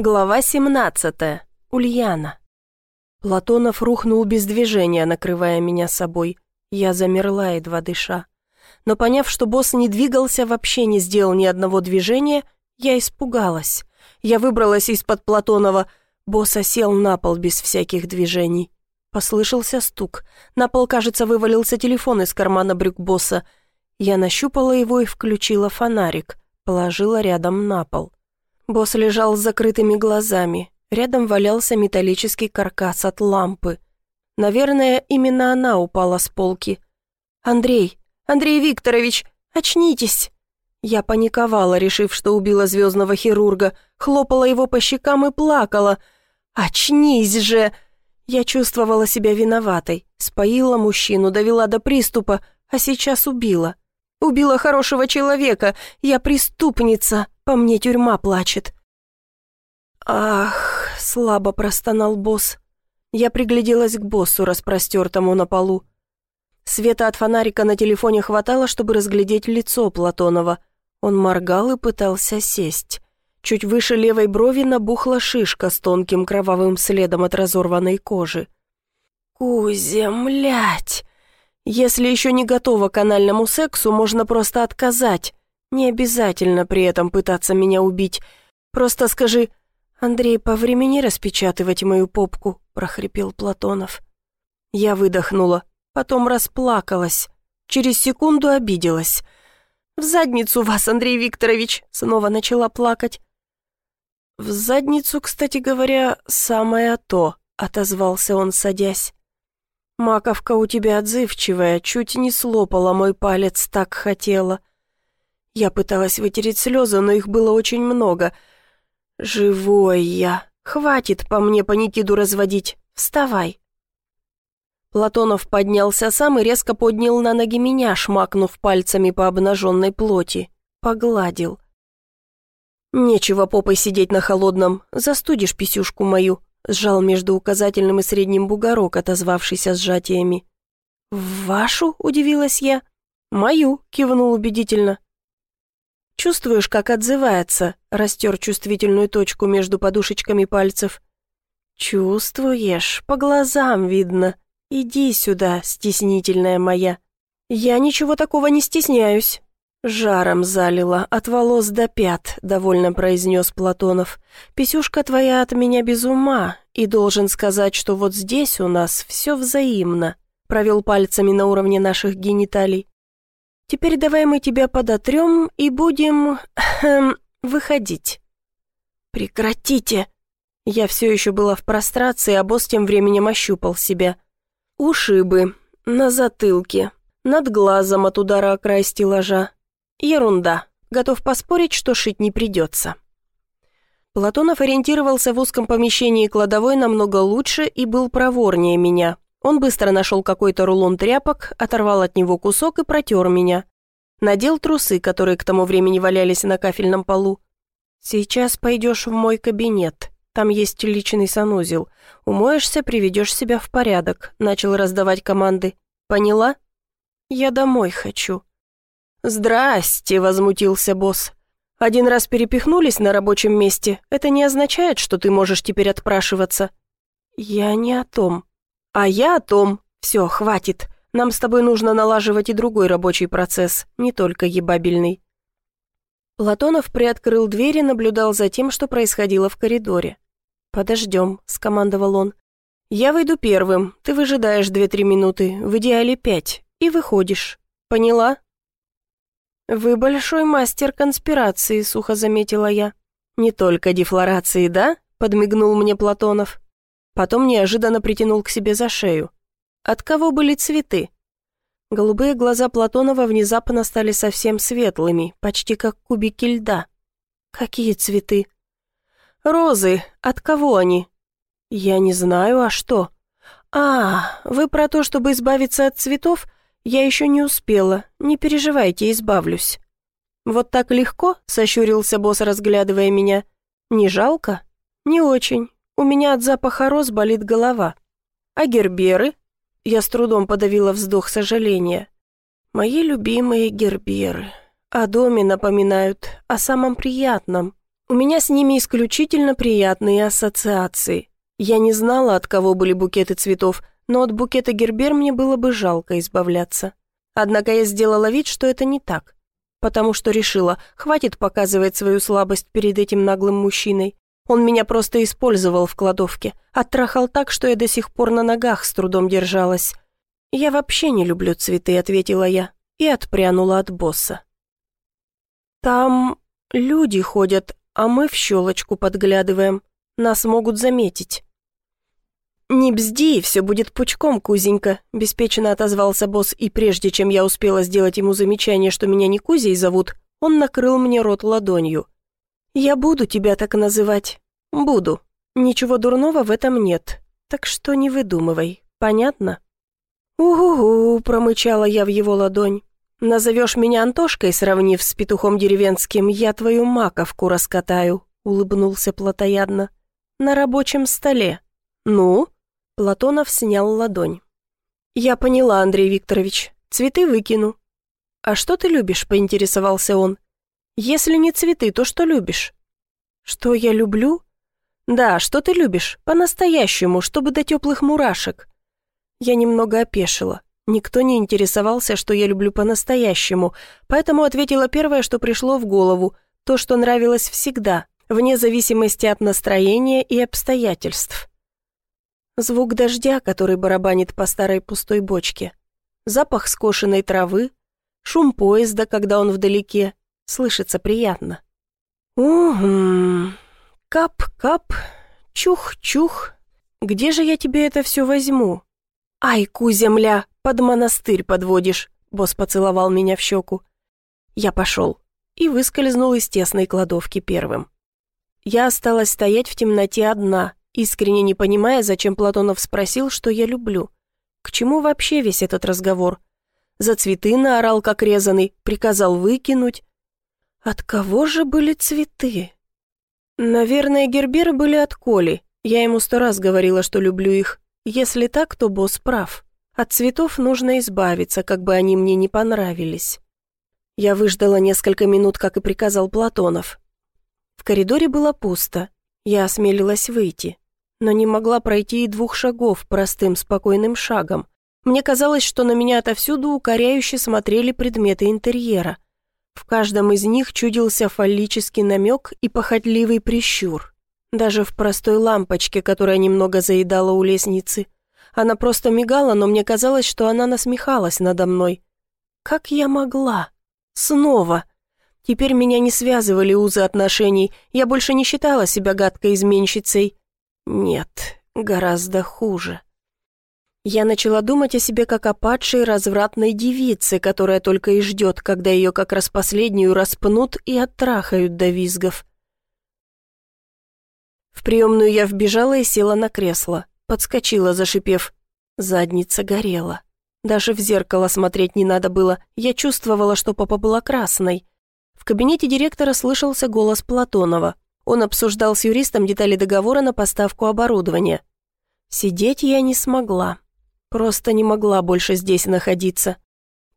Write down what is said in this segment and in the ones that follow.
Глава 17. Ульяна. Платонов рухнул без движения, накрывая меня собой. Я замерла, едва дыша. Но поняв, что босс не двигался, вообще не сделал ни одного движения, я испугалась. Я выбралась из-под Платонова. Босс осел на пол без всяких движений. Послышался стук. На пол, кажется, вывалился телефон из кармана брюк босса. Я нащупала его и включила фонарик. Положила рядом на пол. Босс лежал с закрытыми глазами. Рядом валялся металлический каркас от лампы. Наверное, именно она упала с полки. «Андрей! Андрей Викторович! Очнитесь!» Я паниковала, решив, что убила звездного хирурга, хлопала его по щекам и плакала. «Очнись же!» Я чувствовала себя виноватой, споила мужчину, довела до приступа, а сейчас убила. Убила хорошего человека, я преступница, по мне тюрьма плачет». «Ах!» — слабо простонал босс. Я пригляделась к боссу, распростертому на полу. Света от фонарика на телефоне хватало, чтобы разглядеть лицо Платонова. Он моргал и пытался сесть. Чуть выше левой брови набухла шишка с тонким кровавым следом от разорванной кожи. «Кузя, млять! Если еще не готова к анальному сексу, можно просто отказать. Не обязательно при этом пытаться меня убить. Просто скажи, Андрей, по времени распечатывать мою попку», — прохрипел Платонов. Я выдохнула, потом расплакалась. Через секунду обиделась. «В задницу вас, Андрей Викторович!» — снова начала плакать. «В задницу, кстати говоря, самое то», — отозвался он, садясь. «Маковка у тебя отзывчивая, чуть не слопала мой палец, так хотела. Я пыталась вытереть слезы, но их было очень много. «Живой я! Хватит по мне паникиду разводить! Вставай!» Платонов поднялся сам и резко поднял на ноги меня, шмакнув пальцами по обнаженной плоти. Погладил. «Нечего попой сидеть на холодном, застудишь писюшку мою», сжал между указательным и средним бугорок, отозвавшийся сжатиями. «Вашу?» — удивилась я. «Мою», — кивнул убедительно. Чувствуешь, как отзывается?» Растер чувствительную точку между подушечками пальцев. «Чувствуешь, по глазам видно. Иди сюда, стеснительная моя». «Я ничего такого не стесняюсь». «Жаром залила, от волос до пят», — довольно произнес Платонов. «Писюшка твоя от меня без ума, и должен сказать, что вот здесь у нас все взаимно». Провел пальцами на уровне наших гениталий. Теперь давай мы тебя подотрем и будем... Хм, выходить». «Прекратите!» Я все еще была в прострации, а босс тем временем ощупал себя. Ушибы, на затылке, над глазом от удара о край стеллажа. Ерунда. Готов поспорить, что шить не придется. Платонов ориентировался в узком помещении кладовой намного лучше и был проворнее меня. Он быстро нашел какой-то рулон тряпок, оторвал от него кусок и протер меня. Надел трусы, которые к тому времени валялись на кафельном полу. «Сейчас пойдешь в мой кабинет. Там есть личный санузел. Умоешься, приведешь себя в порядок», — начал раздавать команды. «Поняла?» «Я домой хочу». «Здрасте», — возмутился босс. «Один раз перепихнулись на рабочем месте. Это не означает, что ты можешь теперь отпрашиваться». «Я не о том», «А я о том. Все, хватит. Нам с тобой нужно налаживать и другой рабочий процесс, не только ебабельный». Платонов приоткрыл дверь и наблюдал за тем, что происходило в коридоре. «Подождем», — скомандовал он. «Я выйду первым, ты выжидаешь две-три минуты, в идеале пять, и выходишь. Поняла?» «Вы большой мастер конспирации», — сухо заметила я. «Не только дефлорации, да?» — подмигнул мне Платонов. Потом неожиданно притянул к себе за шею. От кого были цветы? Голубые глаза Платонова внезапно стали совсем светлыми, почти как кубики льда. Какие цветы? Розы. От кого они? Я не знаю, а что? А, вы про то, чтобы избавиться от цветов? Я еще не успела. Не переживайте, избавлюсь. Вот так легко? Сощурился босс, разглядывая меня. Не жалко? Не очень. У меня от запаха роз болит голова. А герберы? Я с трудом подавила вздох сожаления. Мои любимые герберы. О доме напоминают, о самом приятном. У меня с ними исключительно приятные ассоциации. Я не знала, от кого были букеты цветов, но от букета Гербер мне было бы жалко избавляться. Однако я сделала вид, что это не так, потому что решила, хватит показывать свою слабость перед этим наглым мужчиной. Он меня просто использовал в кладовке, оттрахал так, что я до сих пор на ногах с трудом держалась. «Я вообще не люблю цветы», — ответила я, и отпрянула от босса. «Там люди ходят, а мы в щелочку подглядываем. Нас могут заметить». «Не бзди, все будет пучком, кузенька», — беспечно отозвался босс, и прежде чем я успела сделать ему замечание, что меня не Кузей зовут, он накрыл мне рот ладонью. «Я буду тебя так называть. Буду. Ничего дурного в этом нет. Так что не выдумывай. Понятно?» «Угу-гу», — промычала я в его ладонь. «Назовешь меня Антошкой, сравнив с петухом деревенским, я твою маковку раскатаю», — улыбнулся плотоядно. «На рабочем столе. Ну?» Платонов снял ладонь. «Я поняла, Андрей Викторович. Цветы выкину». «А что ты любишь?» — поинтересовался он. «Если не цветы, то что любишь?» «Что я люблю?» «Да, что ты любишь? По-настоящему, чтобы до теплых мурашек». Я немного опешила. Никто не интересовался, что я люблю по-настоящему, поэтому ответила первое, что пришло в голову, то, что нравилось всегда, вне зависимости от настроения и обстоятельств. Звук дождя, который барабанит по старой пустой бочке. Запах скошенной травы, шум поезда, когда он вдалеке, слышится приятно. Угу. Кап-кап, чух-чух. Где же я тебе это все возьму? «Ай, куземля, под монастырь подводишь», — босс поцеловал меня в щеку. Я пошел и выскользнул из тесной кладовки первым. Я осталась стоять в темноте одна, искренне не понимая, зачем Платонов спросил, что я люблю. К чему вообще весь этот разговор? За цветы наорал, как резанный, приказал выкинуть. От кого же были цветы? Наверное, герберы были от Коли. Я ему сто раз говорила, что люблю их, если так, то босс прав. От цветов нужно избавиться, как бы они мне не понравились. Я выждала несколько минут, как и приказал Платонов. В коридоре было пусто. Я осмелилась выйти, но не могла пройти и двух шагов простым, спокойным шагом. Мне казалось, что на меня отовсюду укоряюще смотрели предметы интерьера. В каждом из них чудился фаллический намек и похотливый прищур. Даже в простой лампочке, которая немного заедала у лестницы. Она просто мигала, но мне казалось, что она насмехалась надо мной. Как я могла? Снова. Теперь меня не связывали узы отношений, я больше не считала себя гадкой изменщицей. Нет, гораздо хуже. Я начала думать о себе как о падшей развратной девице, которая только и ждет, когда ее как раз последнюю распнут и оттрахают до визгов. В приемную я вбежала и села на кресло. Подскочила, зашипев. Задница горела. Даже в зеркало смотреть не надо было. Я чувствовала, что попа была красной. В кабинете директора слышался голос Платонова. Он обсуждал с юристом детали договора на поставку оборудования. Сидеть я не смогла. Просто не могла больше здесь находиться.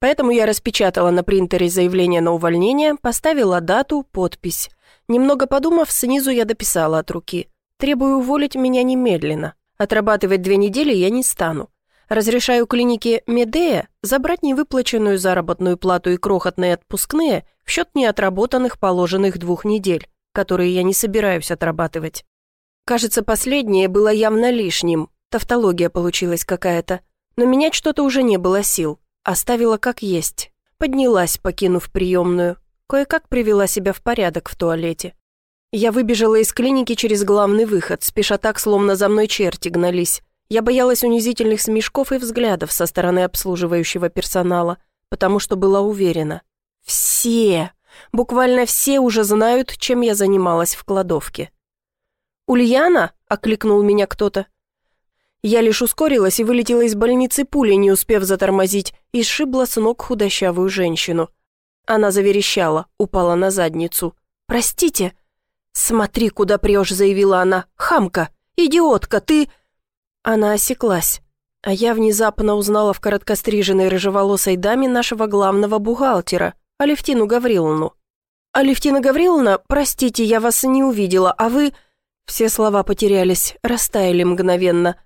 Поэтому я распечатала на принтере заявление на увольнение, поставила дату, подпись. Немного подумав, снизу я дописала от руки. Требую уволить меня немедленно. Отрабатывать две недели я не стану. Разрешаю клинике Медея забрать невыплаченную заработную плату и крохотные отпускные в счет неотработанных положенных двух недель, которые я не собираюсь отрабатывать. Кажется, последнее было явно лишним, тавтология получилась какая-то, но менять что-то уже не было сил, оставила как есть. Поднялась, покинув приемную. Кое-как привела себя в порядок в туалете. Я выбежала из клиники через главный выход, спеша так, словно за мной черти гнались. Я боялась унизительных смешков и взглядов со стороны обслуживающего персонала, потому что была уверена. Все, буквально все уже знают, чем я занималась в кладовке. «Ульяна?» — окликнул меня кто-то. Я лишь ускорилась и вылетела из больницы пулей, не успев затормозить, и сшибла с ног худощавую женщину. Она заверещала, упала на задницу. «Простите!» «Смотри, куда прешь», — заявила она. «Хамка! Идиотка! Ты...» Она осеклась. А я внезапно узнала в короткостриженной рыжеволосой даме нашего главного бухгалтера, Алевтину Гавриловну. «Алевтина Гавриловна, простите, я вас не увидела, а вы...» Все слова потерялись, растаяли мгновенно.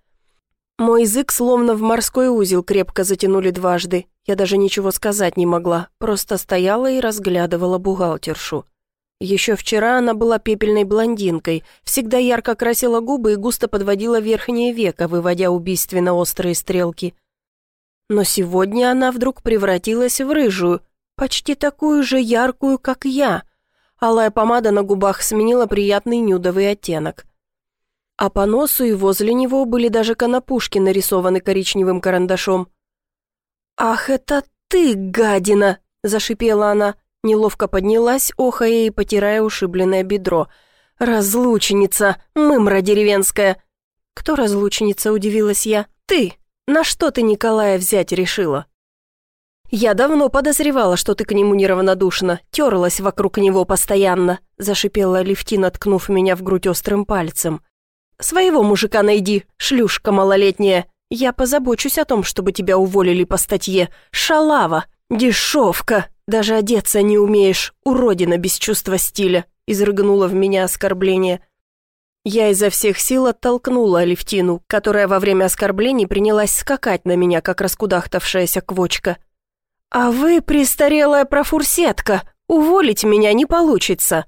Мой язык словно в морской узел крепко затянули дважды. Я даже ничего сказать не могла, просто стояла и разглядывала бухгалтершу. Еще вчера она была пепельной блондинкой, всегда ярко красила губы и густо подводила верхнее веко, выводя убийственно острые стрелки. Но сегодня она вдруг превратилась в рыжую, почти такую же яркую, как я. Алая помада на губах сменила приятный нюдовый оттенок. А по носу и возле него были даже конопушки, нарисованы коричневым карандашом. «Ах, это ты, гадина!» – зашипела она. Неловко поднялась, охая и потирая ушибленное бедро. «Разлучница! Мымра деревенская!» «Кто разлучница?» – удивилась я. «Ты! На что ты Николая взять решила?» «Я давно подозревала, что ты к нему неравнодушна, терлась вокруг него постоянно», – зашипела Левтина, ткнув меня в грудь острым пальцем. «Своего мужика найди, шлюшка малолетняя. Я позабочусь о том, чтобы тебя уволили по статье. Шалава, дешевка!» Даже одеться не умеешь, уродина без чувства стиля», — изрыгнула в меня оскорбление. Я изо всех сил оттолкнула Алевтину, которая во время оскорблений принялась скакать на меня, как раскудахтавшаяся квочка. «А вы, престарелая профурсетка, уволить меня не получится!»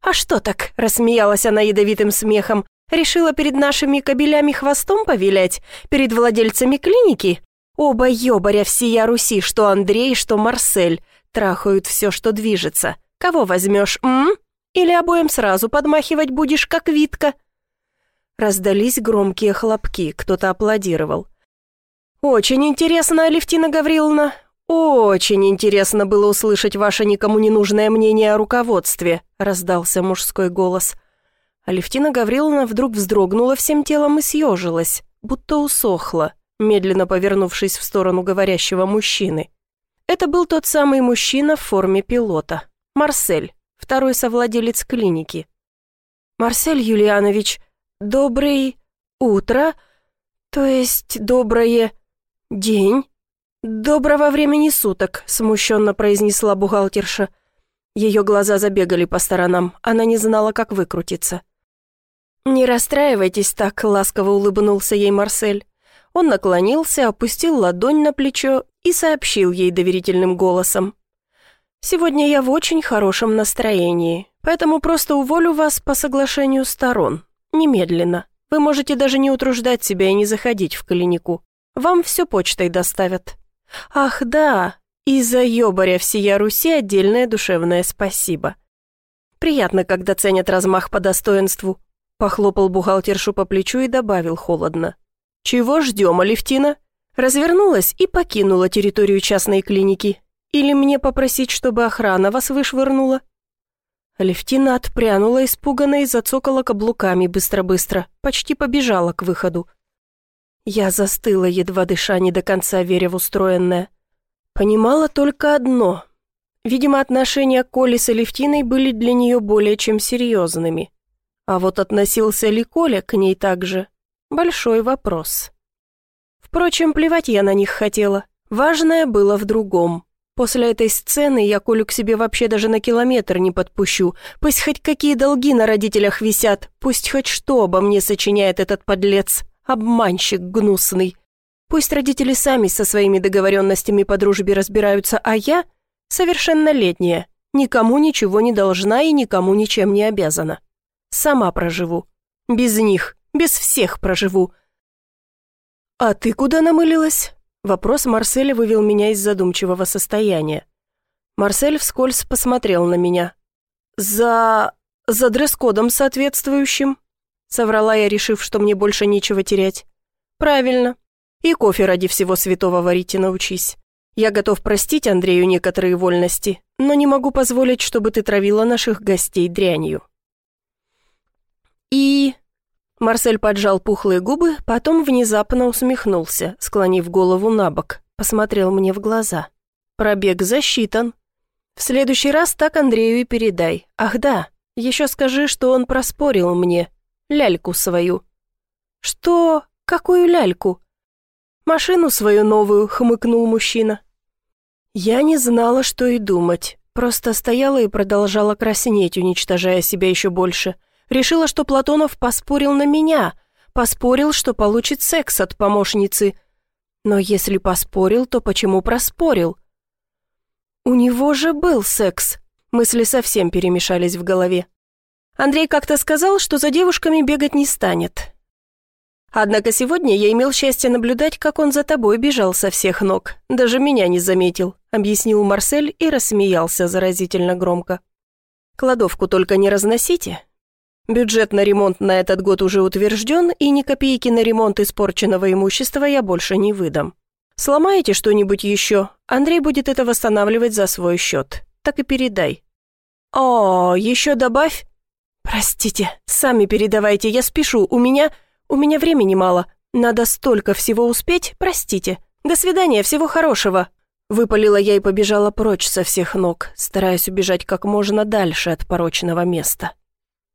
«А что так?» — рассмеялась она ядовитым смехом. «Решила перед нашими кобелями хвостом повилять? Перед владельцами клиники? Оба ёбаря всея Руси, что Андрей, что Марсель. Трахают все, что движется. Кого возьмешь, м? Или обоим сразу подмахивать будешь, как Витка?» Раздались громкие хлопки, кто-то аплодировал. «Очень интересно, Алевтина Гавриловна. Очень интересно было услышать ваше никому не нужное мнение о руководстве», раздался мужской голос. Алевтина Гавриловна вдруг вздрогнула всем телом и съежилась, будто усохла, медленно повернувшись в сторону говорящего мужчины. Это был тот самый мужчина в форме пилота. Марсель, второй совладелец клиники. «Марсель Юлианович, добрый утро, то есть доброе день, доброго времени суток», смущенно произнесла бухгалтерша. Ее глаза забегали по сторонам, она не знала, как выкрутиться. «Не расстраивайтесь так», — ласково улыбнулся ей Марсель. Он наклонился, опустил ладонь на плечо и сообщил ей доверительным голосом. «Сегодня я в очень хорошем настроении, поэтому просто уволю вас по соглашению сторон. Немедленно. Вы можете даже не утруждать себя и не заходить в клинику. Вам все почтой доставят. Ах, да, и за ёбаря всея Руси отдельное душевное спасибо. Приятно, когда ценят размах по достоинству». Похлопал бухгалтершу по плечу и добавил холодно. «Чего ждем, Алевтина?» Развернулась и покинула территорию частной клиники. Или мне попросить, чтобы охрана вас вышвырнула?» Алевтина отпрянула испуганно и зацокала каблуками быстро-быстро, почти побежала к выходу. Я застыла, едва дыша, не до конца веря в устроенное. Понимала только одно. Видимо, отношения Коли с Алевтиной были для нее более чем серьезными. А вот относился ли Коля к ней так же? Большой вопрос. Впрочем, плевать я на них хотела. Важное было в другом. После этой сцены я Колю к себе вообще даже на километр не подпущу. Пусть хоть какие долги на родителях висят, пусть хоть что обо мне сочиняет этот подлец, обманщик гнусный. Пусть родители сами со своими договоренностями по дружбе разбираются, а я, совершеннолетняя, никому ничего не должна и никому ничем не обязана. Сама проживу. Без них, без всех проживу. «А ты куда намылилась?» Вопрос Марселя вывел меня из задумчивого состояния. Марсель вскользь посмотрел на меня. «За... за дресс-кодом соответствующим?» Соврала я, решив, что мне больше нечего терять. «Правильно. И кофе ради всего святого варить и научись. Я готов простить Андрею некоторые вольности, но не могу позволить, чтобы ты травила наших гостей дрянью». «И...» Марсель поджал пухлые губы, потом внезапно усмехнулся, склонив голову на бок, посмотрел мне в глаза. «Пробег засчитан. В следующий раз так Андрею и передай. Ах да, еще скажи, что он проспорил мне. Ляльку свою». «Что? Какую ляльку?» «Машину свою новую», — хмыкнул мужчина. Я не знала, что и думать. Просто стояла и продолжала краснеть, уничтожая себя еще больше. Решила, что Платонов поспорил на меня, поспорил, что получит секс от помощницы. Но если поспорил, то почему проспорил? У него же был секс. Мысли совсем перемешались в голове. Андрей как-то сказал, что за девушками бегать не станет. Однако сегодня я имел счастье наблюдать, как он за тобой бежал со всех ног. Даже меня не заметил», — объяснил Марсель и рассмеялся заразительно громко. «Кладовку только не разносите. Бюджет на ремонт на этот год уже утвержден, и ни копейки на ремонт испорченного имущества я больше не выдам. Сломаете что-нибудь еще, Андрей будет это восстанавливать за свой счет. Так и передай». «О, еще добавь?» «Простите, сами передавайте, я спешу, у меня...» У меня времени мало. Надо столько всего успеть, простите. До свидания, всего хорошего». Выпалила я и побежала прочь со всех ног, стараясь убежать как можно дальше от порочного места.